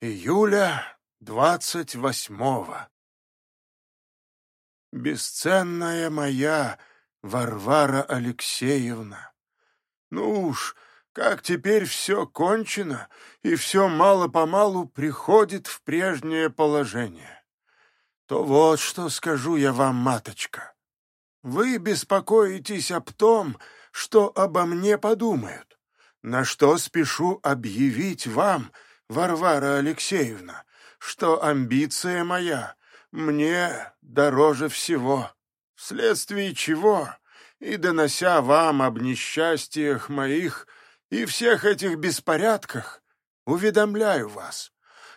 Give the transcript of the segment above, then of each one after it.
Июля двадцать восьмого. Бесценная моя Варвара Алексеевна, ну уж, как теперь все кончено, и все мало-помалу приходит в прежнее положение, то вот что скажу я вам, маточка. Вы беспокоитесь об том, что обо мне подумают, на что спешу объявить вам — Варвара Алексеевна, что амбиция моя мне дороже всего, вследствие чего, и донося вам об несчастьях моих и всех этих беспорядках, уведомляю вас,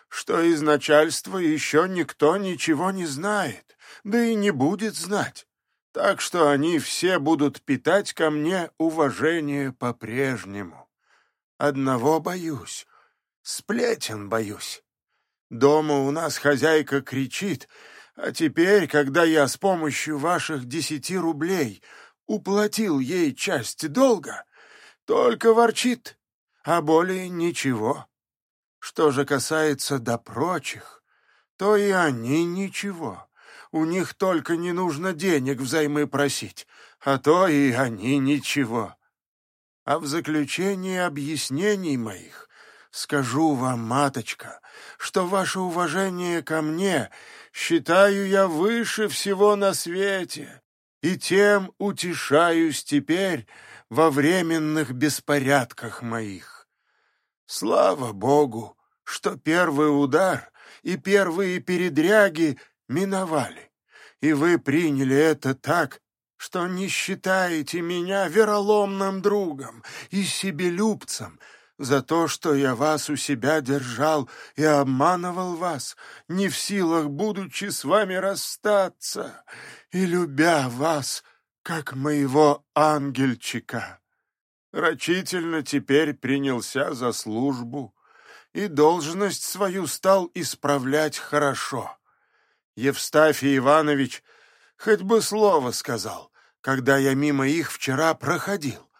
что из начальства еще никто ничего не знает, да и не будет знать, так что они все будут питать ко мне уважение по-прежнему. Одного боюсь, Сплетен боюсь. Дома у нас хозяйка кричит, а теперь, когда я с помощью ваших десяти рублей уплатил ей часть долга, только ворчит, а более ничего. Что же касается до прочих, то и они ничего. У них только не нужно денег взаймы просить, а то и они ничего. А в заключение объяснений моих Скажу вам, маточка, что ваше уважение ко мне считаю я выше всего на свете, и тем утешаюсь теперь во временных беспорядках моих. Слава Богу, что первый удар и первые передряги миновали, и вы приняли это так, что не считаете меня вероломным другом и себелюбцем, за то, что я вас у себя держал и обманывал вас, не в силах, будучи с вами расстаться, и любя вас, как моего ангельчика. Рачительно теперь принялся за службу, и должность свою стал исправлять хорошо. Евстафий Иванович хоть бы слово сказал, когда я мимо их вчера проходил.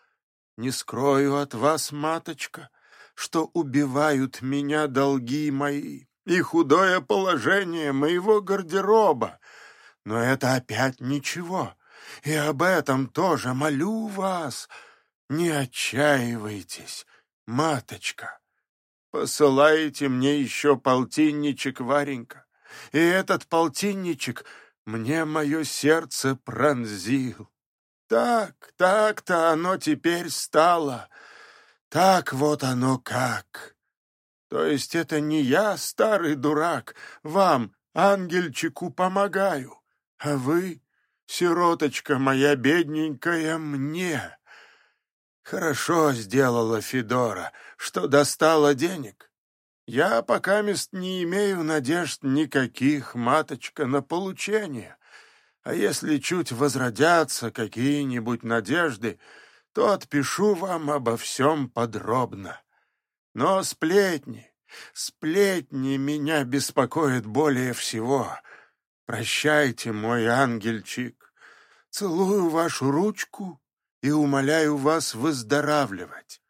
Не скрою от вас, маточка, что убивают меня долги мои и худое положение моего гардероба. Но это опять ничего, и об этом тоже молю вас. Не отчаивайтесь, маточка. Посылаете мне еще полтинничек, Варенька, и этот полтинничек мне мое сердце пронзил. Так, так-то оно теперь стало. Так вот оно как. То есть это не я, старый дурак, вам, ангельчику, помогаю, а вы, сироточка моя бедненькая, мне. Хорошо сделала Федора, что достала денег. Я пока мест не имею надежд никаких, маточка, на получение. А если чуть возродятся какие-нибудь надежды, то отпишу вам обо всем подробно. Но сплетни, сплетни меня беспокоят более всего. Прощайте, мой ангельчик, целую вашу ручку и умоляю вас выздоравливать.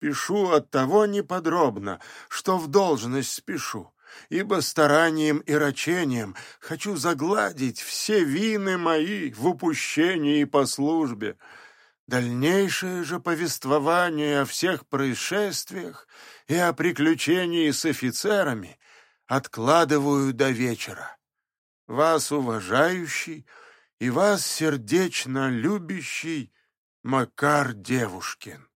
Пишу от того неподробно, что в должность спешу ибо старанием и рачением хочу загладить все вины мои в упущении по службе. Дальнейшее же повествование о всех происшествиях и о приключении с офицерами откладываю до вечера. Вас уважающий и вас сердечно любящий Макар Девушкин.